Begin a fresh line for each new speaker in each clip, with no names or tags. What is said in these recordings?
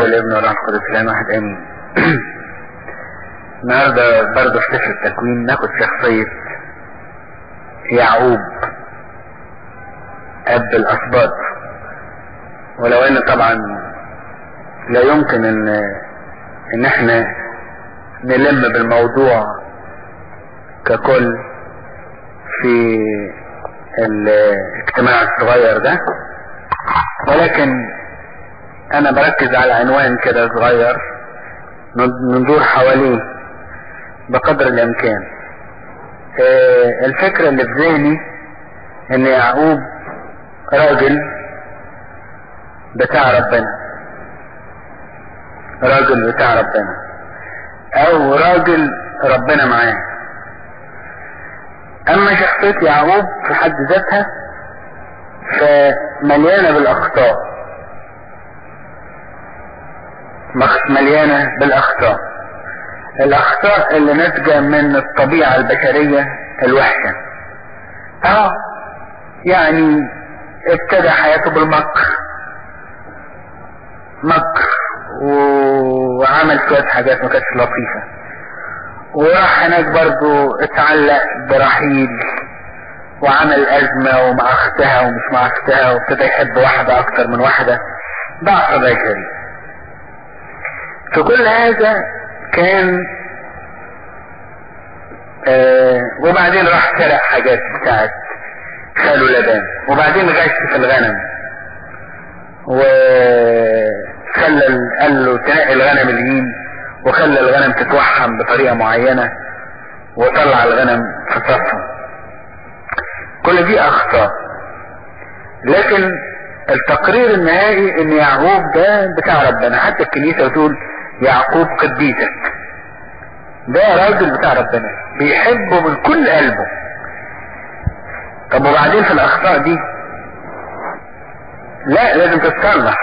والابن والروح القدس الان واحد امين النهارده برضه في سفر التكوين ناخد شخصية يعقوب أب الأسباط. ولو إن طبعا لا يمكن ان إن إحنا نلم بالموضوع ككل في الاجتماع الصغير ده. ولكن أنا بركز على عنوان كده صغير ندور حواليه بقدر الإمكان. آه الفكرة اللي في ذهني إن يعقوب راجل بتاع ربنا. راجل بتاع ربنا. أو راجل ربنا معاه. أما شخصية يعقوب في حد ذاتها فمليانة بالأخطاء. مليانة بالأخطاء. الأخطاء اللي ناتجة من الطبيعة البشرية الوحشة. أه يعني ابتدى حياته بالمكر. مكر وعمل شوية حاجات ما كانتش لطيفة. وراح هناك برضو اتعلق برحيل وعمل أزمة ومع أختها ومش مع أختها وابتدى يحب واحدة أكتر من واحدة. ضعف بشري. فكل هذا كان آه وبعدين راح سرق حاجات بتاعت خاله لبان. وبعدين غش في الغنم. وخلى قال له تنقي الغنم اليمين وخلى الغنم تتوحم بطريقة معينة وطلع الغنم في صفهم كل دي أخطاء. لكن التقرير النهائي إن يعقوب ده بتاع ربنا. حتى الكنيسة بتقول يعقوب قديسك ده راجل بتاع ربنا بيحبه من كل قلبه. طب وبعدين في الأخطاء دي؟ لا لازم تتصلح.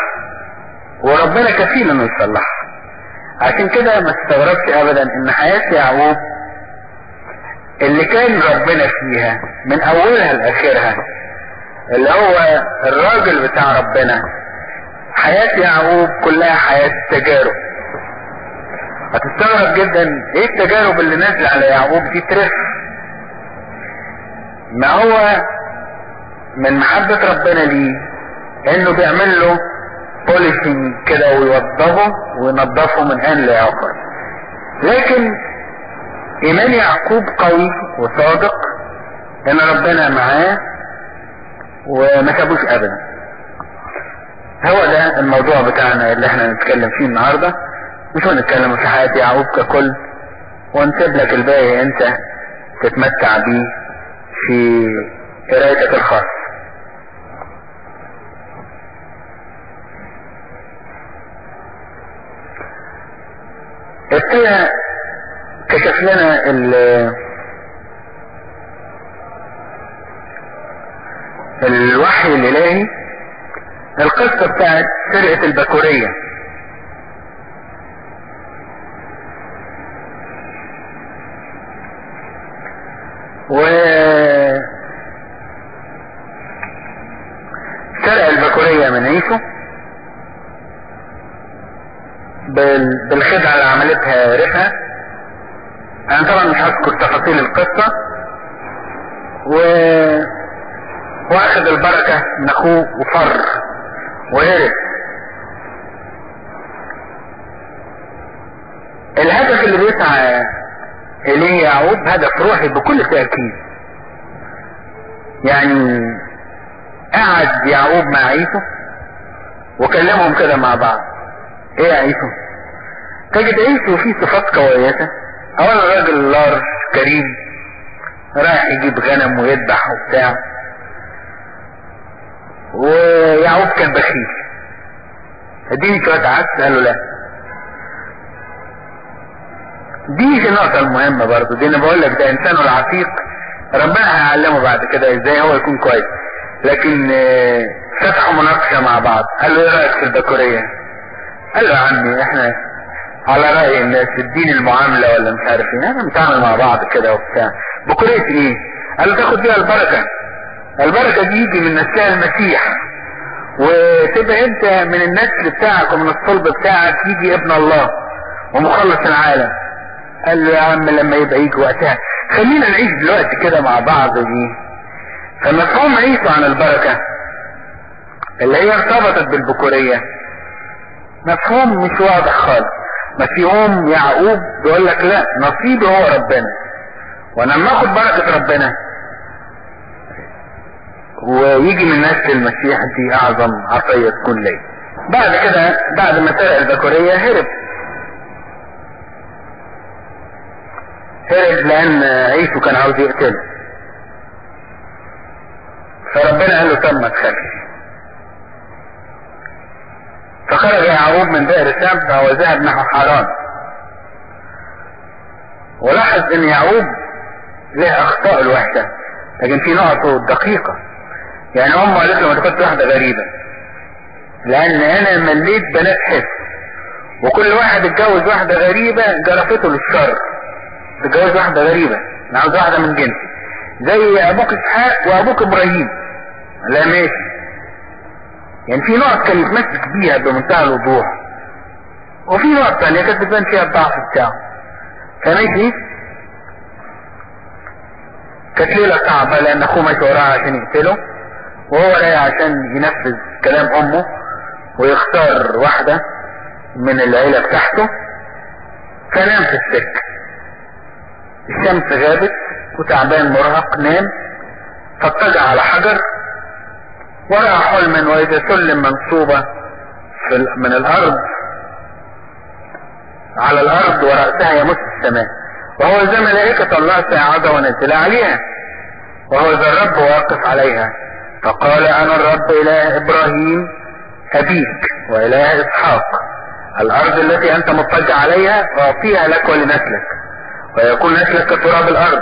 وربنا كفيل إنه يصلحها عشان كده ما استغربش ابدا إن حياة يعقوب اللي كان ربنا فيها من أولها لآخرها اللي هو الراجل بتاع ربنا. حياة يعقوب كلها حياة تجارب. هتستغرب جدا إيه التجارب اللي نازلة على يعقوب؟ دي ترف ما هو من محبة ربنا ليه؟ إنه بيعمل له بوليسنج كده ويوضبه وينظفه من ان لآخر. لكن إيمان يعقوب قوي وصادق إن ربنا معاه وما سابوش ابدا. هو ده الموضوع بتاعنا اللي إحنا نتكلم فيه النهارده. مش هنتكلم في حياة يعقوب ككل ونسيب لك الباقي انت تتمتع بيه في قرايتك الخاصة. ابتدى كشف لنا ال الوحي الإلهي القصة بتاعت سرقة البكورية. و سرق البكورية من بال... بالخدعة اللي عملتها رفا أنا طبعا مش هذكر تفاصيل القصة. و واخد البركة من أخوه وفر. وهرب الهدف اللي بيسعى إليه يعقوب هدف روحي بكل تأكيد. يعني قعد يعقوب مع عيسو وكلمهم كده مع بعض. إيه يا عيسو؟ تجد عيسو فيه صفات كويسة أولا راجل لارج كريم رايح يجيب غنم ويذبح وبتاع. ويعقوب كان بخيل. أديني شوية عدس قال له لا. دي النقطة المهمة برضو دي أنا بقول لك ده انسانه العتيق. ربنا هيعلمه بعد كده إزاي هو يكون كويس. لكن فتحوا مناقشة مع بعض. قال له إيه رأيك في البكورية؟ قال له يا عمي إحنا على رأي الناس الدين المعاملة ولا مش عارف إيه إحنا بنتعامل مع بعض كده وبتاع. بكورية إيه؟ قال له تاخد بيها البركة. البركة دي يجي من نساء المسيح. وتبقى أنت من النسل بتاعك ومن الصلب بتاعك يجي ابن الله ومخلص العالم. قال له يا عم لما يبقى يجي وقتها خلينا نعيش دلوقتي كده مع بعض دي. فمفهوم عيسو عن البركة. اللي هي ارتبطت بالبكورية. مفهوم مش واضح خالص. مفهوم يعقوب بيقول لك لا نصيبي هو ربنا. وأنا لما آخد بركة ربنا. ويجي من نسل المسيح دي أعظم عطية تكون لي. بعد كده بعد ما سرق البكورية هرب. هرب لأن عيسو كان عاوز يقتله. فربنا قال له طب ما فخرج يعقوب من بئر سبع وذهب نحو حران ولاحظ إن يعقوب له أخطاء الوحشة لكن في نقطة دقيقة. يعني امه قالت له ما تاخدش واحدة غريبة. لأن أنا مليت بنات حس. وكل واحد اتجوز واحدة غريبة جرفته للشر. تتجوز واحدة غريبة. أنا عاوز واحدة من جنسي. زي أبوك إسحاق وأبوك إبراهيم. لا ماشي. يعني في نقط كان يتمسك بيها بمنتهى الوضوح. وفي نقط ثانية كانت بتبان فيها الضعف بتاعه. فماشي كانت ليلة صعبة لأن أخوه ماشي وراه عشان يقتله. وهو رايح عشان ينفذ كلام أمه ويختار واحدة من العيلة بتاعته. فنام في السكة. الشمس غابت وتعبان مرهق نام فاضطجع على حجر ورأى حلما وإذا سلم منصوبة في من الأرض. على الأرض ورأسها يمس السماء. وهو ذا ملائكة الله سيعود ونزل عليها. وهو ذا الرب واقف عليها. فقال أنا الرب إله إبراهيم أبيك وإله إسحاق. الأرض التي أنت مضطجع عليها أعطيها لك ولنسلك. ويكون نسلك كتراب الأرض.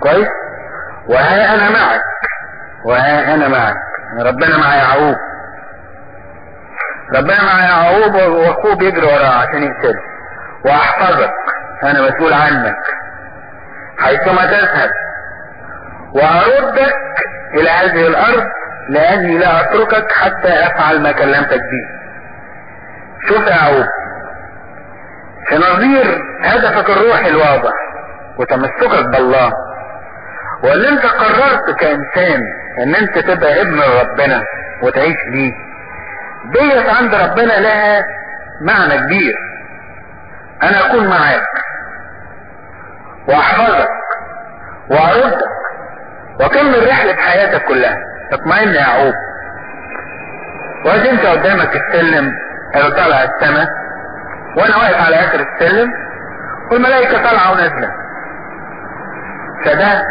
كويس؟ وها أنا معك. وها أنا معك. ربنا مع يعقوب. ربنا مع يعقوب واخوه بيجري وراه عشان يقتله وأحفظك. أنا مسؤول عنك. حيثما تذهب. وأردك إلى هذه الأرض لأني لا أتركك حتى أفعل ما كلمتك به. شوف يا يعقوب. في نظير هدفك الروحي الواضح وتمسكك بالله. واللي انت قررت كإنسان إن انت تبقى ابن ربنا وتعيش ليه ديت عند ربنا لها معنى كبير. أنا أكون معاك وأحفظك وأردك وأكمل رحلة حياتك كلها. اطمئن يا يعقوب وادي انت قدامك السلم اللي طالع السماء. وأنا واقف على اخر السلم والملائكة طالعة ونازلة. فده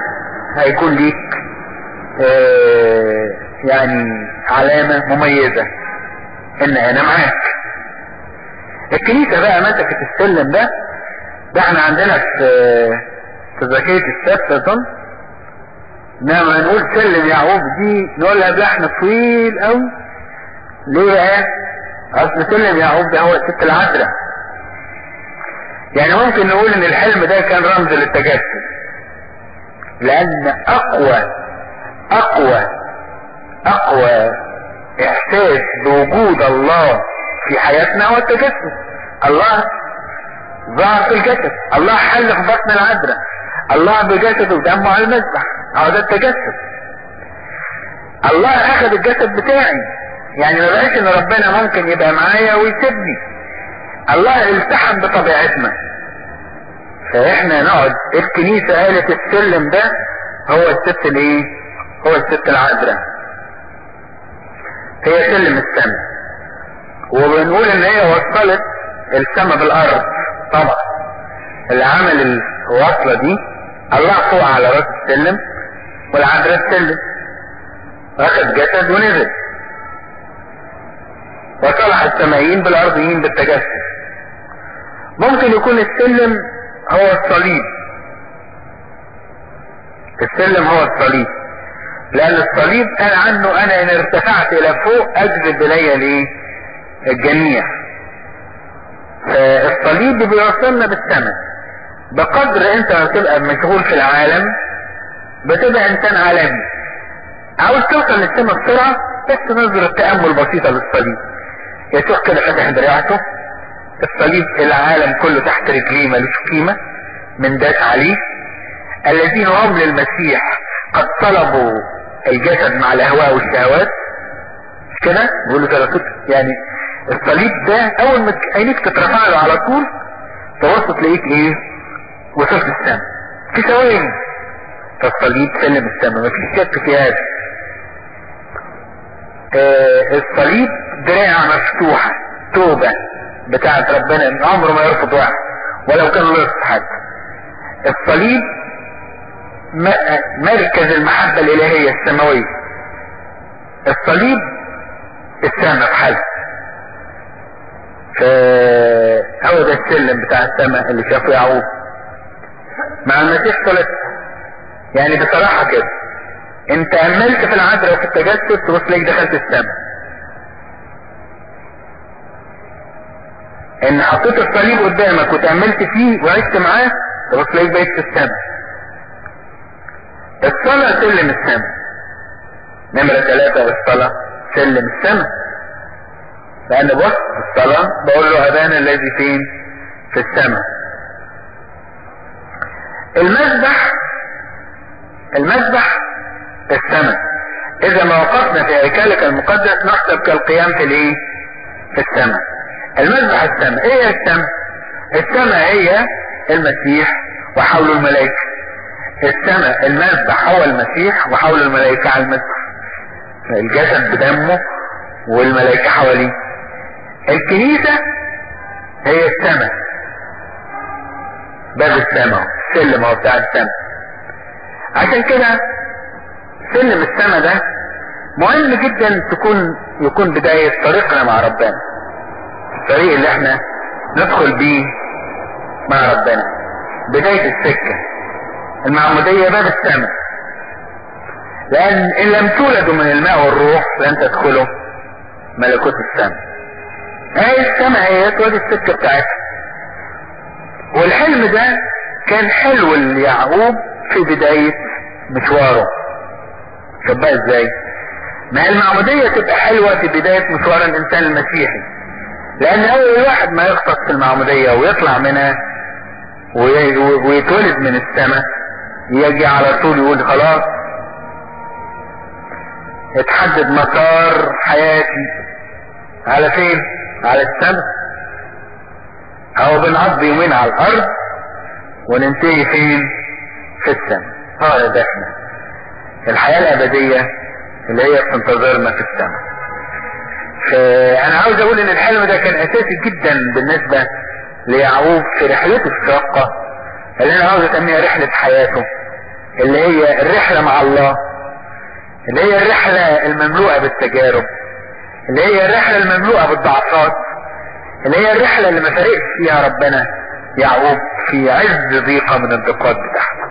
هيكون ليك آه يعني علامة مميزة إن أنا معاك. الكنيسة بقى مسكت السلم ده ده إحنا عندنا في في زكية السبت اظن انما نقول سلم يعقوب دي نقولها بلحن طويل قوي ليه بقى؟ أصل سلم يعقوب ده هو الست العذراء. يعني ممكن نقول إن الحلم ده كان رمز للتجسد. لأن أقوى أقوى أقوى إحساس بوجود الله في حياتنا هو التجسد. الله ظهر في الجسد. الله حل في بطن العذراء. الله بجسده ودمه على المذبح. هو ده التجسد. الله أخذ الجسد بتاعي. يعني ما بقاش إن ربنا ممكن يبقى معايا ويسيبني. الله التحم بطبيعتنا. فاحنا نقعد الكنيسة قالت السلم ده هو الست الايه؟ هو الست العذراء. هي سلم السماء. وبنقول إن هي وصلت السماء بالأرض. طبعا. اللي عمل الوصلة دي الله فوق على رأس السلم والعذراء السلم. واخد جسد ونزل. وصلح السمائيين بالارضيين بالتجسد. ممكن يكون السلم هو الصليب. السلم هو الصليب. لأن الصليب قال عنه أنا إن ارتفعت إلى فوق أجذب إلي ليه الجميع. فالصليب بيوصلنا بالسماء. بقدر أنت ما تبقى مشغول في العالم بتبقى إنسان عالمي. عاوز توصل للسماء بسرعة بس نظرة تأمل بسيطة للصليب. يسوع كده فتح دراعته الصليب العالم كله تحت رجليه ملوش قيمة من داس عليه. الذين هم للمسيح قد طلبوا الجسد مع الاهواء والشهوات. كده؟ بيقولوا كده. يعني الصليب ده أول ما عينيك تترفع له على طول تبص تلاقيك إيه؟ وصلت السماء في ثواني. فالصليب سلم السماء. مفيش شك في هذا. آه الصليب دراع مفتوحة توبة. بتاعت ربنا إن عمره ما يرفض واحد ولو كان لص حد. الصليب مركز المحبة الإلهية السماوية. الصليب السماء حالها فهو ده السلم بتاع السماء اللي شافه يعقوب. مع المسيح ثلاث يعني بصراحة كده. أنت أملت في العذراء وفي التجسد تبص ليك دخلت السماء. إن حطيت الصليب قدامك وتأملت فيه وعشت معاه تبص ليك بقيت في السماء. الصلاة سلم السماء. نمرة ثلاثة الصلاة سلم السماء. لأن بص الصلاة بقول له ابانا الذي فين؟ في السماء. المسبح المسبح السماء. إذا ما وقفنا في هيكلك المقدس نحسب كالقيام في الإيه؟ في السماء. المسبح السماء. إيه هي السماء؟ السماء هي المسيح وحول الملائكة. السماء المسبح هو المسيح وحول الملائكة على المسبح الجسد بدمه والملائكة حواليه. الكنيسة هي السماء. باب السماء سلم هو بتاع السماء. عشان كده سلم السماء ده مهم جدا تكون يكون بداية طريقنا مع ربنا. الطريق اللي إحنا ندخل بيه مع ربنا. بداية السكة. المعمودية باب السماء لأن إن لم تولدوا من الماء والروح لن تدخلوا ملكوت السماء. هاي السماء هي ودي السكة بتاعتها. والحلم ده كان حلو ليعقوب في بداية مشواره. بقى إزاي؟ ما المعمودية تبقى حلوة في بداية مشوار الإنسان المسيحي. لأن أول واحد ما يغطس في المعمودية ويطلع منها ويتولد من السماء يجي على طول يقول خلاص اتحدد مسار حياتي. على فين؟ على السماء. أو بنقضي يومين على الأرض وننتهي فين؟ في السماء. هذا إحنا. الحياة الأبدية اللي هي بتنتظرنا في السماء. فانا عاوز أقول إن الحلم ده كان أساسي جدا بالنسبة ليعقوب في رحلته الشاقة اللي أنا عاوز أسميها رحلة حياته اللي هي الرحلة مع الله اللي هي الرحلة المملوءة بالتجارب اللي هي الرحلة المملوءة بالضعفات اللي هي الرحلة اللي ما فارقش فيها ربنا يعقوب في عز ضيقة من الضيقات بتاعته.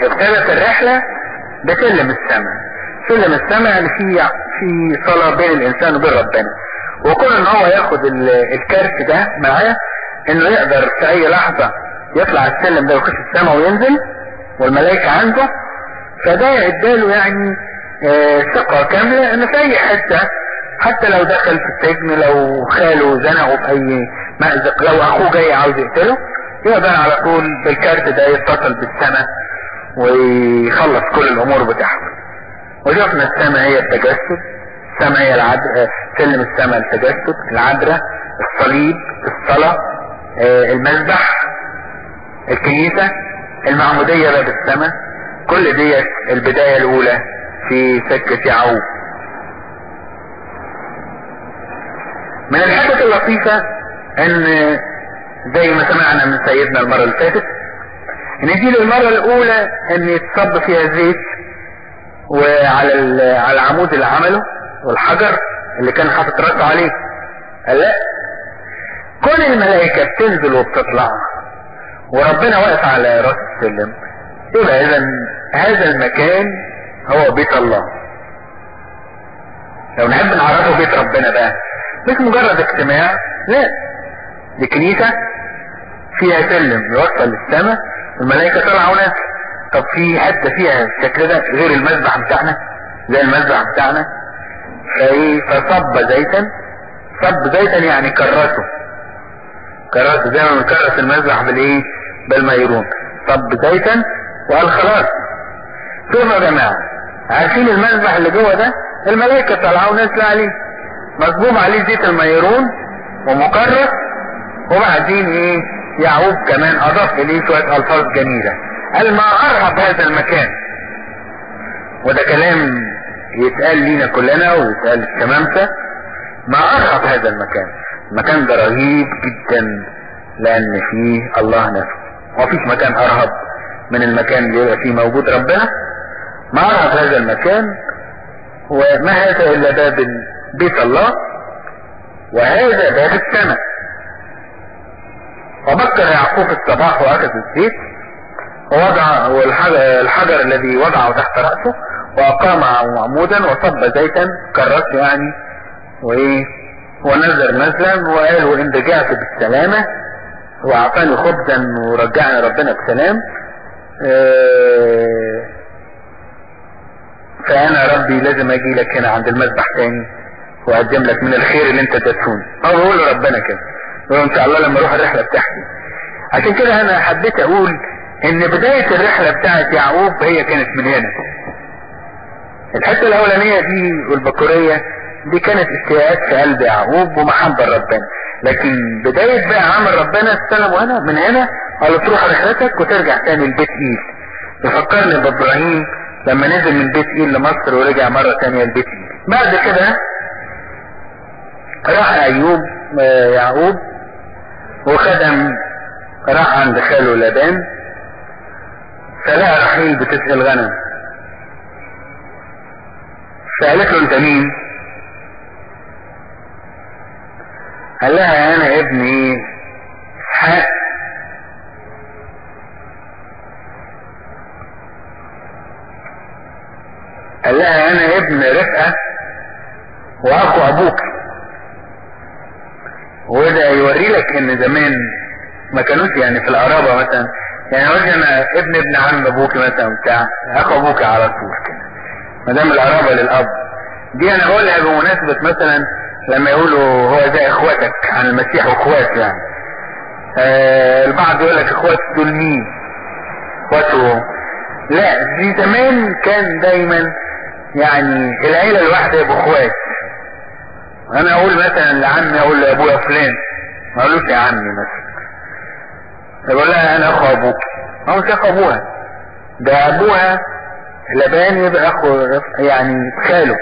فابتدت الرحلة بسلم السماء سلم السماء يعني في في صلاة بين الإنسان وبين ربنا. وكون إن هو ياخد الكارت ده معاه إنه يقدر في أي لحظة يطلع السلم ده ويخش السماء وينزل والملائكة عنده فده اداله يعني آه ثقة كاملة إن في أي حتة حتى لو دخل في السجن لو خاله زنقه في أي مأزق لو أخوه جاي عاوز يقتله يقدر على طول بالكارت ده يتصل بالسماء. ويخلص كل الأمور بتاعته. وشفنا السماء هي التجسد السماء هي العد... سلم السماء التجسد العذراء الصليب الصلاة آه المذبح الكنيسة المعمودية باب السماء كل دي البداية الأولى في سكة يعقوب. من الحاجات اللطيفة إن زي ما سمعنا من سيدنا المرة اللي فاتت إن دي المرة الأولى إن يتصب فيها زيت وعلى على العمود اللي عمله والحجر اللي كان حاطط راسه عليه. قال لا. كل الملائكة بتنزل وبتطلع. وربنا واقف على رأس السلم. يبقى اذا هذا المكان هو بيت الله. لو نحب نعرفه بيت ربنا بقى. مش مجرد اجتماع. لا. دي كنيسة فيها سلم يوصل للسماء الملائكة طالعة ونازلة طب في حتة فيها الشكل ده غير المذبح بتاعنا؟ زي المذبح بتاعنا. فايه؟ فصب زيتا. صب زيتا يعني كرسه. كرسه زي ما بنكرس المذبح بالإيه؟ بالميرون. صب زيتا وقال خلاص. شوفوا يا جماعة عارفين المذبح اللي جوه ده؟ الملائكة طالعه ونازله عليه. مصبوب عليه زيت الميرون ومكرس وبعدين إيه؟ يعقوب كمان. أضاف إليه شوية ألفاظ جميلة. قال ما أرهب هذا المكان. وده كلام يتقال لينا كلنا ويتقال للشمامسة ما أرهب هذا المكان. المكان ده رهيب جدا لأن فيه الله نفسه. ومفيش مكان أرهب من المكان اللي يبقى فيه موجود ربنا. ما أرهب هذا المكان. وما هذا إلا باب بيت الله. وهذا باب السماء. وبكر يعقوب الصباح واخذ الزيت ووضع الحجر الذي وضعه تحت رأسه وأقام عمودا وصب زيتا كرس يعني وإيه ونزل نزلا وقال وإن رجعت بالسلامة وأعطاني خبزا ورجعني ربنا بسلام آه فأنا ربي لازم أجي لك هنا عند المذبح تاني وأقدم لك من الخير اللي أنت تدفونه. هو بيقول لربنا كده. إن شاء الله لما أروح الرحلة بتاعتي. عشان كده أنا حبيت أقول إن بداية الرحلة بتاعت يعقوب هي كانت من هنا. الحتة الأولانية دي والبكورية دي كانت اشتياقات في قلب يعقوب ومحبة ربنا. لكن بداية بقى عمل ربنا السلام هنا من هنا قال تروح رحلتك وترجع تاني لبيت إيل. يفكرني بابراهيم لما نزل من بيت إيل لمصر ورجع مرة تانية لبيت إيل. بعد كده راح أيوب يعقوب وخدم راح عند خاله لابان فلقى رحيل بتسقي الغنم. سألت له أنت مين؟ قال لها أنا ابني إسحاق. قال لها أنا ابن رفقة وأخو أبوك. وده يوري لك إن زمان ما كانوش يعني في القرابة مثلا. يعني قلت أنا ابن ابن عم أبوك مثلا بتاع أخو أبوك على طول كده. ما دام القرابه للأب. دي أنا بقولها بمناسبة مثلا لما يقولوا هو زي إخواتك عن المسيح واخوات يعني. آه البعض يقول لك اخوات دول مين؟ إخواته. لا دي زمان كان دايما يعني العيلة الواحدة يبقوا اخوات أنا أقول مثلا لعمي أقول لابويا فلان. ما اقولوش يا عمي مثلا. يقول لها أنا أخو أبوك. هو مش أخو ابوها ده ابوها لبان يبقى أخو يعني خاله.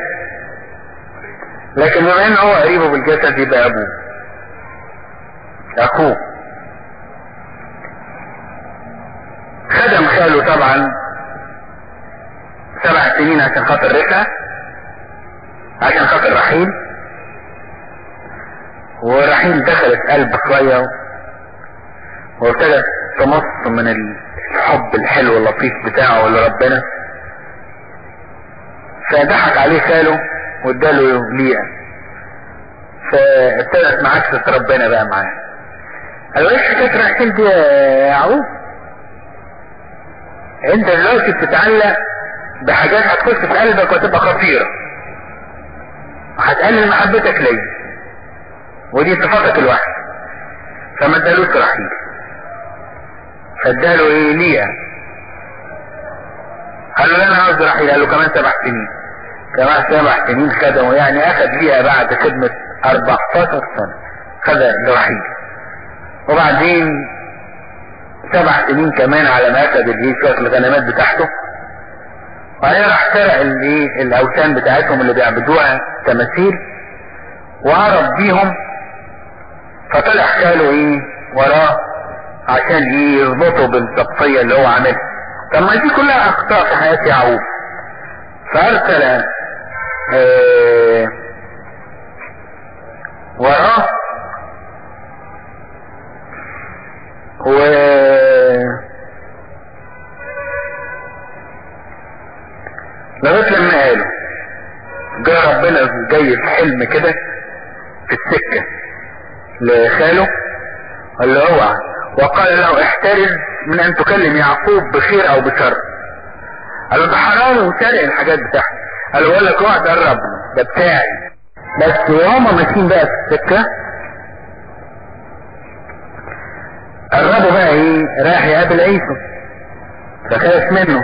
لكن بما ان هو قريبه بالجسد يبقى أبوه. أخوه. خدم خاله طبعا سبع سنين عشان خاطر رفعه عشان خاطر رحيل ورحيل دخلت قلب شوية وابتدت تمص من الحب الحلو اللطيف بتاعه لربنا فضحك عليه خاله واداله ليئة فابتدت معاكسة ربنا بقى معاه. قال له إيش حكاية رحيل دي يا يعقوب أنت دلوقتي بتتعلق بحاجات هتخش في قلبك وتبقى خطيرة. وهتقلل محبتك ليا. ودي صفاتك الوحيدة فما ادالوش رحيل فاداله إيه ليا قال له أنا عاوز رحيل قال له كمان سبع سنين. كمان سبع سنين خدمه. يعني أخذ ليها بعد خدمة 14 سنة. خد رحيل وبعدين سبع سنين كمان على ما أخذ الايه شوية الغنمات بتاعته. وبعدين راح سرق الايه الأوثان بتاعتهم اللي بيعبدوها تماثيل. وهرب بيهم فطلع خاله إيه وراه عشان يربطه بالشخصية اللي هو عاملها. طب ما دي كلها أخطاء في حياة يعقوب. فأرسل آه وراه و لغاية لما قالوا جاء ربنا جاي في حلم كده في السكة. لخاله قال له اوعى. وقال له احترز من ان تكلم يعقوب بخير أو بشر. قال له ده حرام وسرق الحاجات بتاعتي قال له بقول لك اوعى تقرب. ده بتاعي. بس وهما ماشيين بقى في السكة قربوا بقى إيه رايح يقابل عيسو فخاف منه.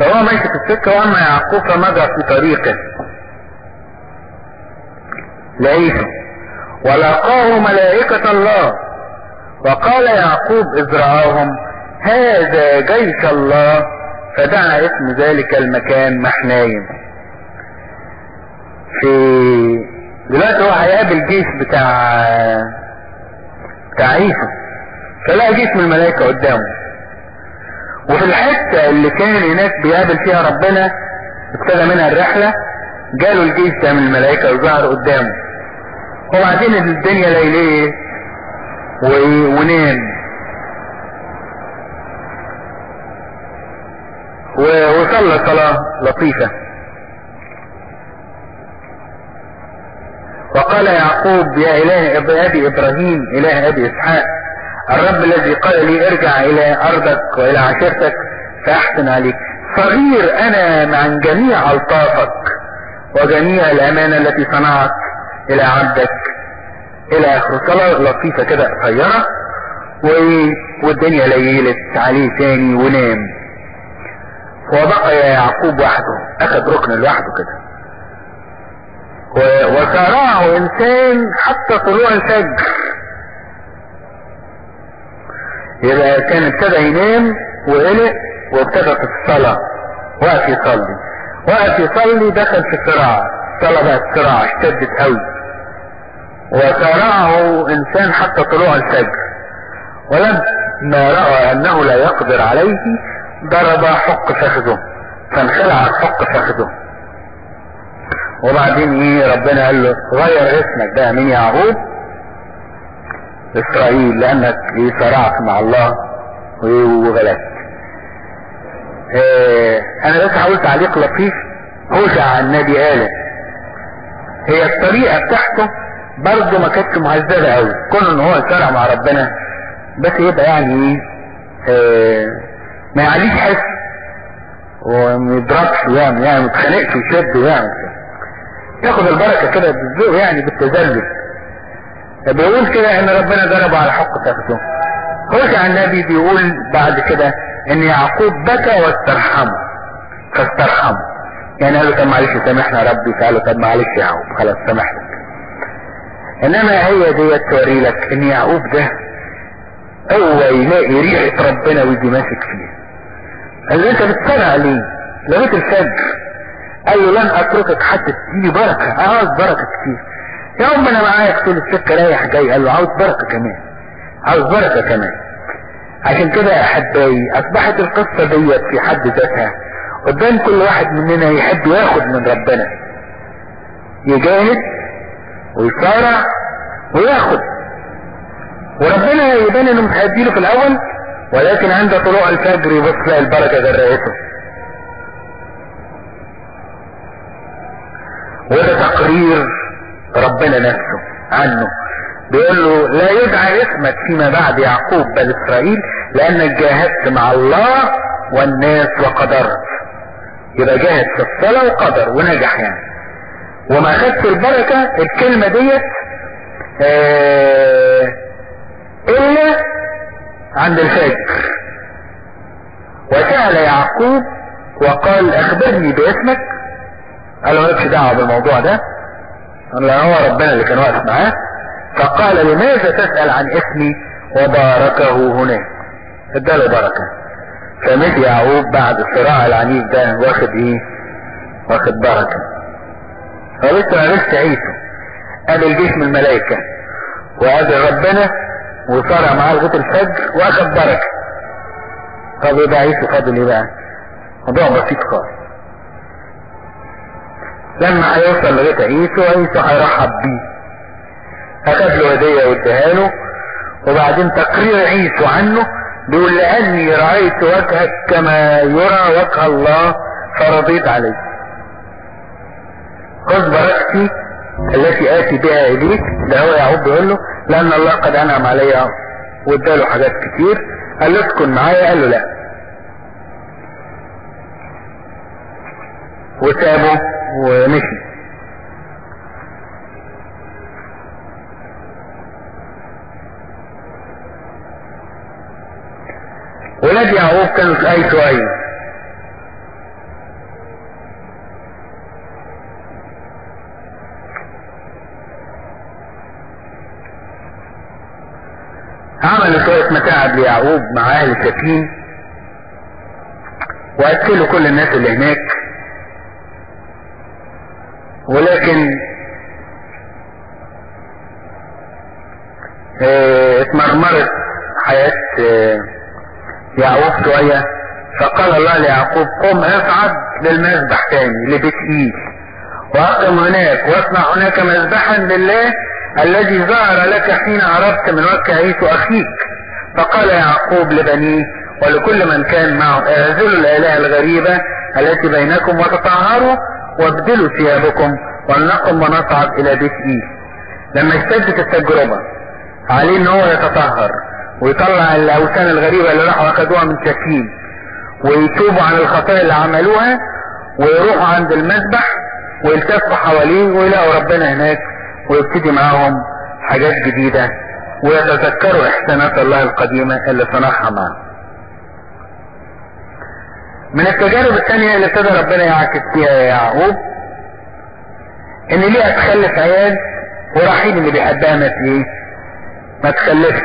فهو ماشي في السكة واما يعقوب فمضى في طريقه. لعيسو ولقاه ملائكة الله. وقال يعقوب إذ رآهم هذا جيش الله. فدعا اسم ذلك المكان محنايم. في دلوقتي هو هيقابل جيش بتاع بتاع عيسى فلقى جيش من الملائكة قدامه. وفي الحتة اللي كان هناك بيقابل فيها ربنا ابتدى منها الرحلة جاله الجيش ده من الملائكة وظهر قدامه. وبعدين الدنيا ليلية. ونام. وصلى صلاة لطيفة. وقال يعقوب يا إله أبي إبراهيم إله أبي إسحاق الرب الذي قال لي ارجع إلى أرضك وإلى عشيرتك فأحسن عليك. صغير أنا عن جميع ألطافك وجميع الأمانة التي صنعت إلى عبدك إلى آخره صلاة لطيفة كده قصيرة والدنيا ليلت عليه تاني ونام. وبقى يعقوب وحده أخذ ركن لوحده كده. وصارعه إنسان حتى طلوع الفجر يبقى كان ابتدى ينام وقلق وابتدى في الصلاة. وقف يصلي. وقف يصلي دخل في صراع. الصلاة بقت صراع اشتدت قوي. وصارعه إنسان حتى طلوع الفجر. ولما رأى أنه لا يقدر عليه ضرب حق فخذه فانخلع حق فخذه. وبعدين إيه ربنا قال له غير اسمك بقى من يعقوب. إسرائيل لأنك إيه صرعت مع الله وغلبت. آه أنا بس هقول تعليق لطيف هوشع النبي قال هي الطريقة بتاعته برضه ما كانتش مهذبة قوي كون ان هو صرع مع ربنا. بس يبقى يعني إيه ما يعليش حس وما يضربش يعني يعني ما يتخانقش ويشد ويعمل ياخد البركة كده بالذوق يعني بالتذلل. بيقول كده إن ربنا ضربه على حق فخذه هوشع النبي بيقول بعد كده إن يعقوب بكى واسترحمه. فاسترحمه. يعني قال له طب معلش سامحنا يا ربي. فقال له طب معلش يا يعقوب خلاص سامحتك إنما هي ديت توري لك ان يعقوب ده هو يلاقي ريحة ربنا ويجي ماسك فيه. قال له أنت بتصنع ليه؟ لغايه الفجر. قال له لن أتركك حتى تديني بركة. عاوز بركة كتير. يا رب أنا معاك. طول السكة رايح جاي. قال له عاوز بركة كمان. عاوز بركة كمان. عشان كده يا احبائي أصبحت القصة ديت في حد ذاتها. قدام كل واحد مننا يحب ياخد من ربنا. يجاهد ويصارع وياخد. وربنا يبان إنه مش هيديله في الأول ولكن عند طلوع الفجر يبص تلاقي البركة غرقته وده تقرير ربنا نفسه عنه. بيقول له لا يدعى اسمك فيما بعد يعقوب بل إسرائيل لأنك جاهدت مع الله والناس وقدرت. يبقى جاهد في الصلاة وقدر ونجح يعني. وما خدت البركة الكلمة ديت آه إلا عند الفجر. وسأل يعقوب وقال أخبرني باسمك. قال له مالكش دعوة بالموضوع ده. قال له هو ربنا اللي كان واقف معاه. فقال لماذا تسأل عن اسمي وباركه هناك؟ اداله بركة. فمشي يعقوب بعد الصراع العنيف ده واخد إيه؟ واخد بركة. لسه ما لسه عيسو قابل جيش من الملائكة. وقابل ربنا وصارع معاه لغاية الفجر واخد بركة. طب يبقى عيسو فاضل إيه بقى؟ موضوع بسيط خالص. لما هيوصل لغاية عيسو عيسو هيرحب بيه. أخذ له هدية واداها له. وبعدين تقرير عيسو عنه بيقول لأني رأيت وجهك كما يرى وجه الله فرضيت عليك. خذ بركتي التي آتي بها إليك ده هو يعقوب بيقول له لأن الله قد أنعم علي واداله حاجات كتير قال له اسكن معايا قال له لا. وسابه ومشي. ولاد يعقوب كانوا في اي شوية عملوا شوية متاعب ليعقوب مع أهل سكين واكلوا كل الناس اللي هناك. ولكن آه اتمرمرت حياة آه يعقوب شوية. فقال الله ليعقوب قم اصعد للمذبح تاني لبيت ايل واقم هناك واصنع هناك مذبحا لله الذي ظهر لك حين عرفت من وجه عيسو أخيك. فقال يعقوب لبنيه ولكل من كان معه اعزلوا الآلهة الغريبة التي بينكم وتطهروا وابدلوا ثيابكم ولنقم ونصعد إلى بيت ايل لما اشتدت التجربة عليه إن هو يتطهر ويطلع الأوثان الغريبة اللي راحوا أخدوها من شكيم ويتوبوا عن الخطايا اللي عملوها ويروحوا عند المذبح ويلتفوا حواليه ويلاقوا ربنا هناك. ويبتدي معاهم حاجات جديدة ويتذكروا إحسانات الله القديمة اللي صنعها معهم من التجارب الثانية اللي ابتدى ربنا يعكس فيها يا يعقوب إن ليه تخلف عيال ورحيل اللي بيحبها ما إيه ما تخلفش.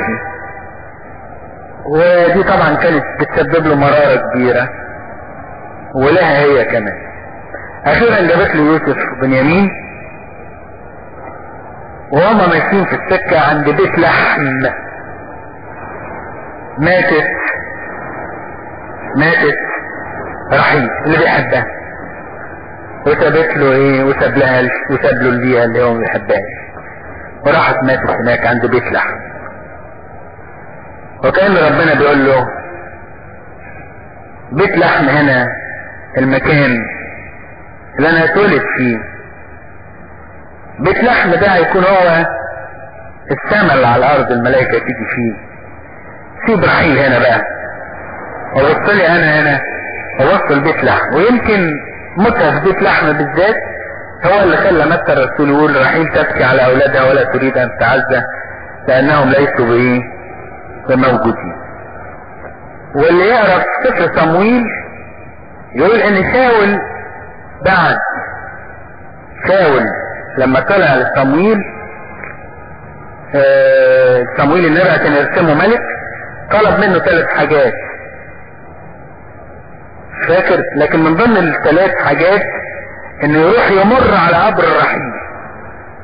ودي طبعا كانت بتسبب له مرارة كبيرة ولها هي كمان. أخيرا جابت له يوسف بنيامين وهما ماشيين في السكة عند بيت لحم. ماتت. ماتت. رحيل اللي بيحبها. وسابت له إيه؟ وساب لها وساب له ليها اللي هو ما بيحبهاش. وراحت ماتت هناك عند بيت لحم. وكان ربنا بيقول له بيت لحم هنا المكان اللي أنا اتولد فيه. بيت لحم ده هيكون هو السما اللي على الأرض الملائكة تيجي فيه. سيب رحيل هنا بقى. وبص لي أنا هنا. وبص البيت لحم. ويمكن في بيت لحم بالذات هو اللي خلى متى الرسول يقول رحيل تبكي على أولادها ولا تريد أن تعزى لأنهم ليسوا بايه بموجودين واللي يعرف سفر صمويل يقول إن شاول بعد. شاول. لما طلع لصمويل آه صمويل النبي عشان يرسمه ملك طلب منه ثلاث حاجات. فاكر؟ لكن من ضمن الثلاث حاجات إنه يروح يمر على قبر الرحيل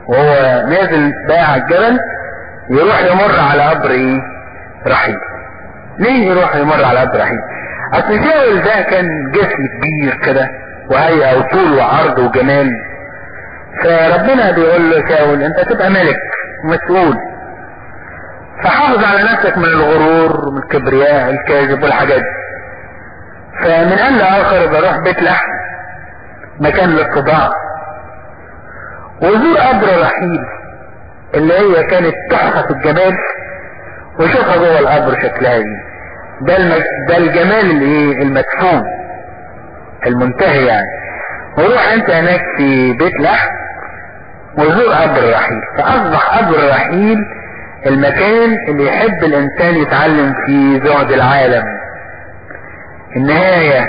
وهو نازل على الجبل يروح يمر على قبر إيه رحيل ليه يروح يمر على قبر رحيل أصل ده كان جسم كبير كده وهيئة وطول وعرض وجمال. فربنا بيقول له شاول انت تبقى ملك مسؤول. فحافظ على نفسك من الغرور ومن الكبرياء الكاذب والحاجات دي. فمن ان لاخر بروح بيت لحم مكان للصداع. وزور قبر رحيل اللي هي كانت تحفة في الجمال. وشوفها جوه القبر شكلها إيه. ده المج... ده الجمال الايه المدفون المنتهي يعني. وروح أنت هناك في بيت لحم. وزور قبر رحيل فأصبح قبر رحيل المكان اللي يحب الإنسان يتعلم فيه زهد العالم. النهاية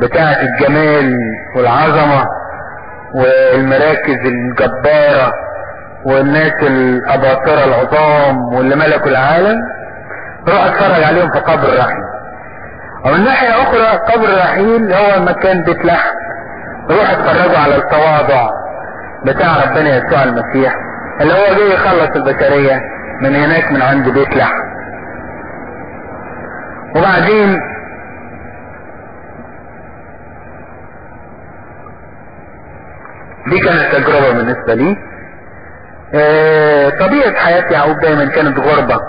بتاعة الجمال والعظمة والمراكز الجبارة والناس الأباطرة العظام واللي ملكوا العالم روح اتفرج عليهم في قبر رحيل ومن ناحية أخرى قبر رحيل هو مكان بيت لحم. روح اتفرجوا على التواضع. بتاع ربنا يسوع المسيح. اللي هو جاي يخلص البشرية من هناك من عند بيت لحم. وبعدين دي كانت تجربة بالنسبة لي. آه طبيعة حياة يعقوب دايما كانت غربة.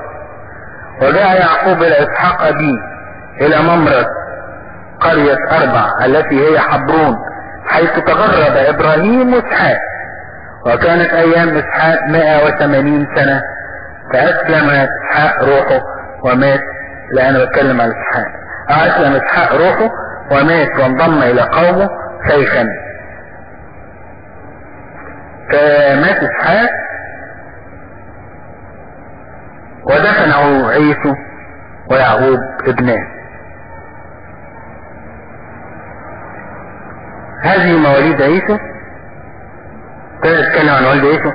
وجاء يعقوب إلى إسحاق ابيه إلى ممرة قرية أربع التي هي حبرون حيث تغرب إبراهيم وإسحاق. وكانت أيام اسحاق 180 سنة فاسلم اسحاق روحه ومات لا أنا بتكلم على اسحاق أسلم اسحاق روحه ومات وانضم إلى قومه شيخا فمات اسحاق ودفنه عيسو ويعقوب ابناه هذه مواليد عيسو نتكلم عن والد عيسو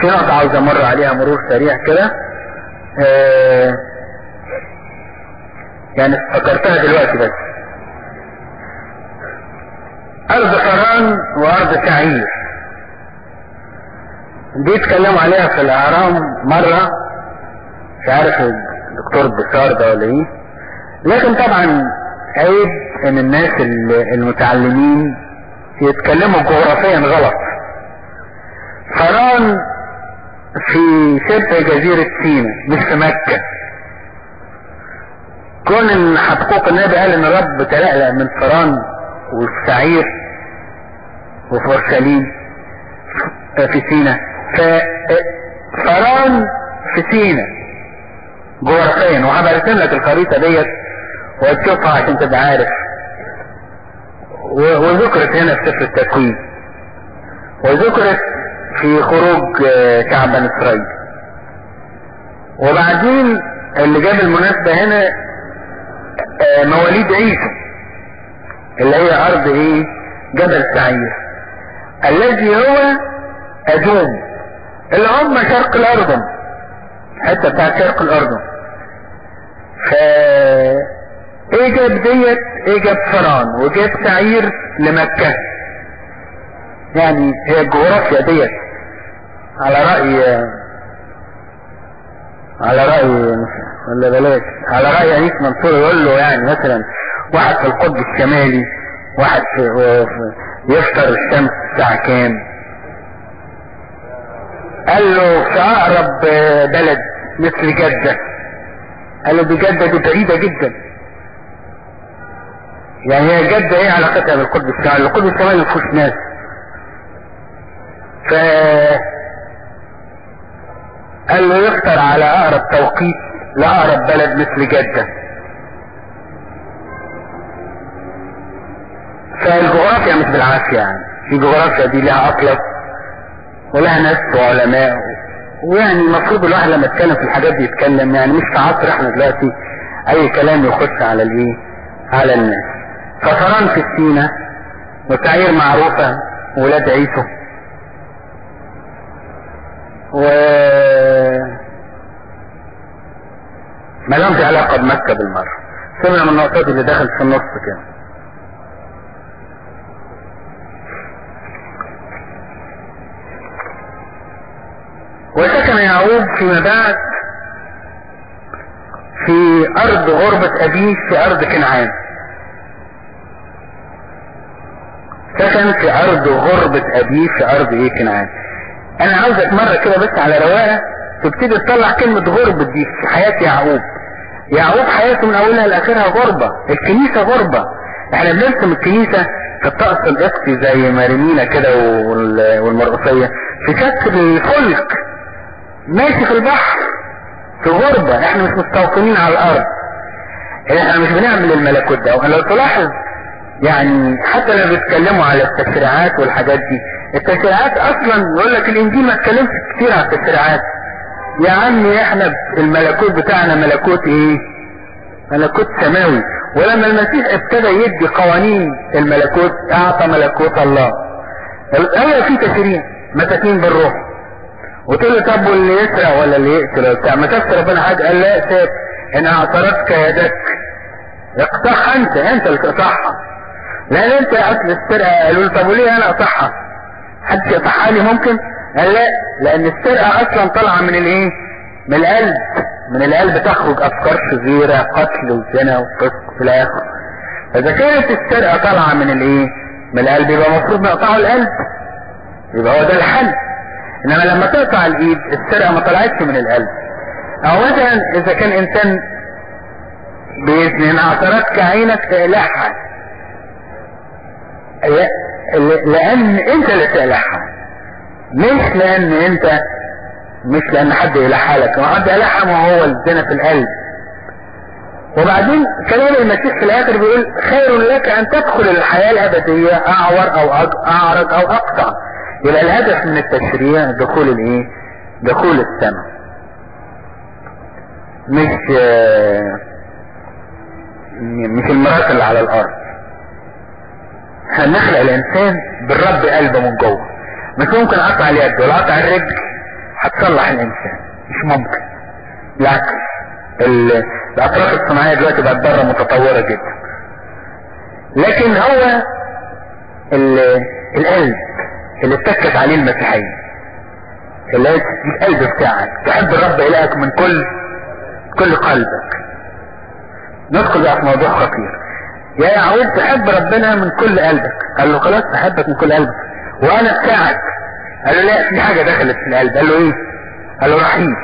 في نقطة عاوز أمر عليها مرور سريع كده. آه يعني افتكرتها دلوقتي بس. أرض قران وأرض شعير. دي اتكلموا عليها في الاهرام مرة. مش عارف الدكتور بشار ده ولا إيه. لكن طبعا عيب إن الناس المتعلمين يتكلموا جغرافيا غلط. فران في شبه جزيرة سيناء مش في مكة. كون إن حقوق النبي قال إن رب تلألأ من فران وفي سعير وفي في سيناء ففران في سيناء جغرافيا وهبرسم لك الخريطة ديت وتشوفها عشان تبقى عارف. وذكرت هنا في سفر التكوين. وذكرت في خروج شعب بني إسرائيل. وبعدين اللي جاب المناسبة هنا مواليد عيسى اللي هي أرض إيه؟ جبل سعير. الذي هو ادوم اللي هم شرق الأردن حتة بتاعت شرق الأردن. ف إيه جاب ديت؟ إيه جاب فران وجاب سعير لمكة. يعني هي الجغرافيا ديت. على رأي على رأي ولا بلاش. على رأي أنيس منصور يقول له يعني مثلا واحد في القطب الشمالي واحد في يفطر الشمس الساعة كام؟ قال له في أقرب بلد مثل جدة. قال له دي جدة دي بعيدة جدا. يعني هي جدة إيه علاقتها بالقطب الشمالي؟ القطب الشمالي ما فيهوش ناس. ف قال له يفطر على أقرب توقيت لأقرب بلد مثل جدة. فالجغرافيا مش بالعافية يعني. الجغرافيا دي لها اطلس ولها ناس وعلماء ويعني المفروض الواحد لما يتكلم في الحاجات دي يتكلم يعني مش في عصر إحنا دلوقتي أي كلام يخش على الإيه؟ على الناس. ففران في السينا وتعير معروفة ولاد عيسو. و ما لهمش علاقة بمكة بالمرة. سمع من النقطات اللي دخل في النص كده. وسكن يعقوب فيما بعد في أرض غربة أبيه في أرض كنعان. سكن في أرض غربة أبيه في أرض إيه كنعان. أنا عاوزك مرة كده بس على رواقة تبتدي تطلع كلمة غربة دي في حياة يعقوب. يعقوب حياته من أولها لآخرها غربة الكنيسة غربة. إحنا بنرسم الكنيسة في الطقس القبطي زي مريمينا كده والمرقصية. في شكل الفلك ماشي في البحر في غربة. إحنا مش مستوطنين على الأرض. إحنا مش بنعمل الملكوت ده. ولو تلاحظ يعني حتى لما بيتكلموا على التشريعات والحاجات دي التشريعات أصلا يقول لك الإنجيل ما اتكلمش كتير على التشريعات يا عمي إحنا الملكوت بتاعنا ملكوت إيه؟ ملكوت سماوي. ولما المسيح ابتدى يدي قوانين الملكوت أعطى ملكوت الله. الايه في تشريع مساكين بالروح. وتقول له طب واللي يسرق ولا اللي يقتل وبتاع ما تفسر ربنا حاجة؟ قال لا سيب. إن اعترضتك يدك اقطعها أنت أنت اللي تقطعها لأن أنت أصل السرقه قالوا له طب وليه أنا اقطعها حد يقطعها لي ممكن؟ قال لا لأن السرقة أصلا طالعة من الإيه؟ من القلب. من القلب تخرج أفكار شريرة قتل وزنا وفسق في الآخر. فإذا كانت السرقة طالعة من الإيه؟ من القلب يبقى المفروض نقطعه القلب. يبقى هو ده الحل. إنما لما تقطع الإيد السرقة ما طلعتش من القلب. أو مثلا إذا كان إنسان بإذن ان اعترضك عينك تقلعها لأن أنت اللي تقلعها مش لأن أنت مش لأن حد يلحها لك. ما حد يلحها ما هو الزنا في القلب. وبعدين كلام المسيح في الآخر بيقول خير لك أن تدخل الحياة الأبدية أعور أو اعرج أو أقطع. يبقى الهدف من التشريع دخول الإيه؟ دخول السماء. مش مش المرات اللي على الأرض. هنخلق الإنسان بالرب قلبه من جوه. مش ممكن أقطع اليد ولا أقطع الرجل هتصلح الإنسان. مش ممكن. بالعكس الأطراف الصناعية دلوقتي بقت بره متطورة جدا. لكن هو القلب اللي اتكت عليه المسيحية اللي هي القلب بتاعك. تحب الرب إلهك من كل كل قلبك. ندخل بقى في موضوع خطير. يا يعود تحب ربنا من كل قلبك. قال له خلاص بحبك من كل قلبك. وأنا بتاعك. قال له لا في حاجة دخلت في القلب. قال له إيه؟ قال له رحيم.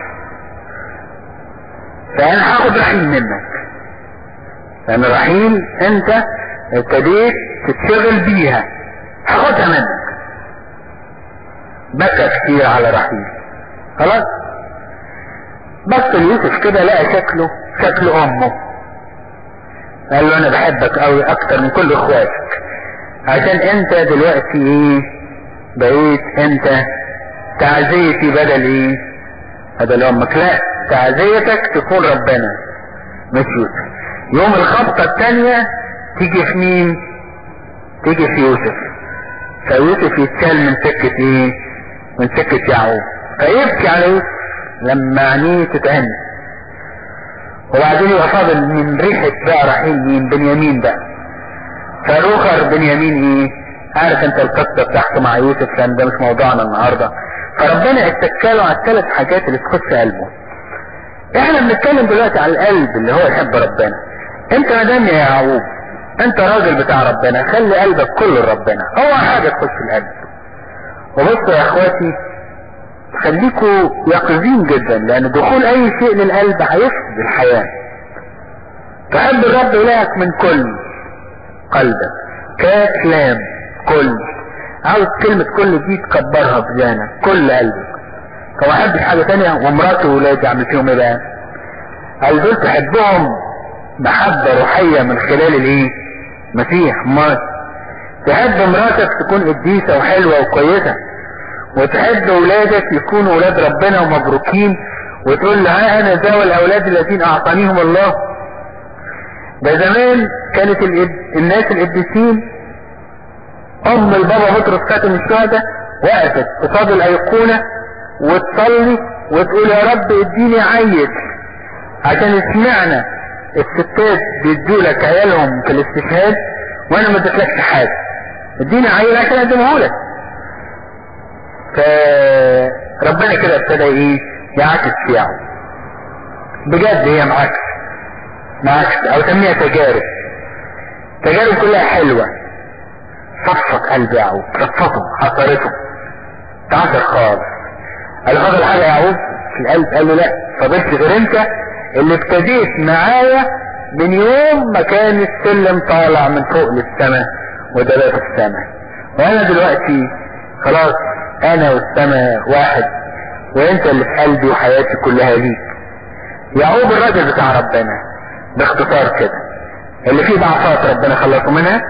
فأنا هاخد رحيم منك. لأن رحيم أنت ابتديت تتشغل بيها. هاخدها منك. بكى كتير على رحيم. خلاص؟ بص ليوسف كده لقى شكله شكل أمه. قال له أنا بحبك قوي أكتر من كل إخواتك. عشان أنت دلوقتي إيه بقيت أنت تعزيتي بدل إيه؟ بدل أمك لا تعزيتك تكون ربنا. مش يوسف. يوم الخبطة التانية تيجي في مين؟ تيجي في يوسف. فيوسف يتشال من سكة إيه؟ من سكة يعقوب. فيبكي يوسف لما عينيه تتعمل وبعدين يبقى فاضل من ريحة بقى رحيل مين بنيامين بقى فالآخر بنيامين إيه؟ عارف أنت القصة بتاعته مع يوسف لأن ده مش موضوعنا النهاردة. فربنا اتكاله على الثلاث حاجات اللي تخص قلبه. إحنا بنتكلم دلوقتي على القلب اللي هو يحب ربنا. أنت مدام يا يعقوب أنت راجل بتاع ربنا خلي قلبك كله لربنا. هو حاجة تخش القلب. وبصوا يا إخواتي خليكوا يقظين جدا لأن دخول أي شيء للقلب هيفسد الحياة. تحب الرب إلهك من كل قلبك. كاف لام كل. عاوز كلمة كل دي تكبرها في ذهنك كل قلبك. فما احبش حاجة تانية؟ ومراته وولادي اعمل فيهم إيه بقى؟ قال دول تحبهم محبة روحية من خلال الإيه؟ مسيح ما تحب مراتك تكون قديسة وحلوة وكويسة. وتحب أولادك يكونوا أولاد ربنا ومبروكين وتقول له ها أنا ذا الأولاد الذين أعطانيهم الله. ده زمان كانت الإب... الناس القديسين أم البابا بطرس خاتم الشهداء وقفت قصاد الايقونة وتصلي وتقول يا رب اديني عيل عشان سمعنا الستات بيدوا لك عيالهم في الاستشهاد وأنا ما اديتلكش حاجة؟ اديني عيل عشان اديهولك فربنا كده ابتدى إيه يعكس فيها بجد هي معاكس معاكس أو سميها تجارب تجارب كلها حلوة صفت قلب يعقوب صفته حصرته تعذر خالص قال فضل حاجة يعقوب في القلب قال له لا فضلت غير انت اللي ابتديت معايا من يوم ما كان السلم طالع من فوق للسماء وده باب السماء وأنا دلوقتي خلاص أنا والسماء واحد وأنت اللي في قلبي وحياتي كلها ليك. يعقوب الراجل بتاع ربنا باختصار كده. اللي فيه ضعفات ربنا خلصه منها؟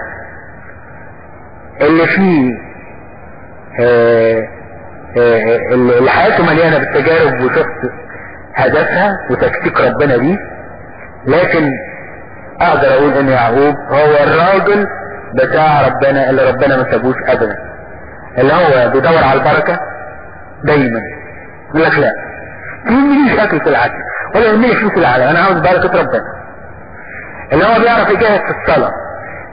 اللي فيه آه آه اللي حياته مليانة بالتجارب وشفت هدفها وتكتيك ربنا ليه. لكن أقدر أقول إن يعقوب هو الراجل بتاع ربنا اللي ربنا ما سابوش ابدا. اللي هو بيدور على البركة دايما يقول لك لا تهمنيش اكل في العدل؟ ولا يهمني فلوس العدل؟ أنا عاوز بركة ربنا. اللي هو بيعرف يجاهد في الصلاة.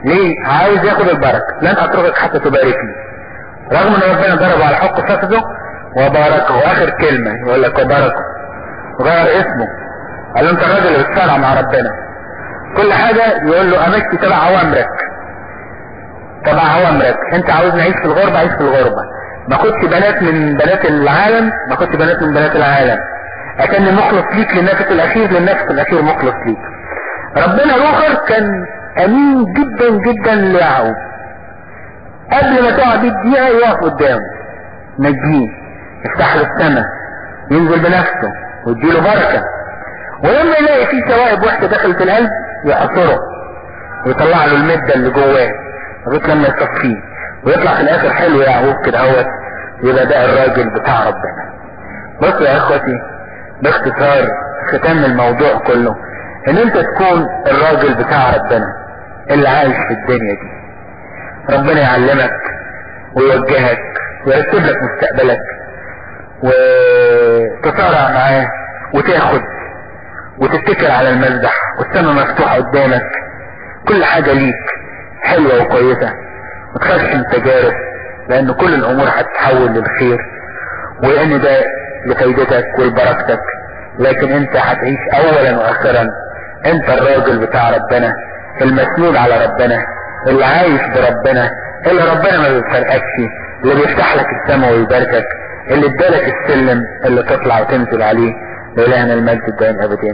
ليه؟ عاوز ياخد البركة. لن أتركك حتى تباركني. رغم إن ربنا ضربه على حق فسده وباركه وآخر كلمة يقول لك وباركه وغير اسمه. قال له أنت اللي بتصارع مع ربنا. كل حاجة يقول له امشي تبع أوامرك. تبع اوامرك أنت عاوز نعيش في الغربة عيش في الغربة. ما خدش بنات من بنات العالم ما خدش بنات من بنات العالم. عشان مخلص ليك للنفس الأخير للنفس الأخير مخلص ليك. ربنا الآخر كان أمين جدا جدا ليعقوب. قبل ما تقع بيه الدقيقة يقف قدامه. نجيه يفتح له السماء. ينزل بنفسه. ويديله بركة. ولما يلاقي فيه سوائب وحدة دخلت القلب يعصره ويطلع له المدة اللي جواه. لغايه لما يصفيه ويطلع في الآخر حلو يعقوب كده اهوت يبقى ده الراجل بتاع ربنا. بصوا يا إخوتي باختصار ختام الموضوع كله إن أنت تكون الراجل بتاع ربنا اللي عايش في الدنيا دي. ربنا يعلمك ويوجهك ويرتب لك مستقبلك وتصارع معاه وتاخد وتتكل على المذبح والسماء مفتوحة قدامك. كل حاجة ليك. حلوة وكويسة وتخافش من التجارب لأن كل الأمور هتتحول للخير وان ده لفايدتك ولبركتك. لكن أنت هتعيش اولا واخرا أنت الراجل بتاع ربنا المسنود على ربنا اللي عايش بربنا اللي ربنا ما بيفرقكش اللي بيفتح لك السماء ويباركك اللي ادالك السلم اللي تطلع وتنزل عليه. لإلهنا المجد الدائم ابدا.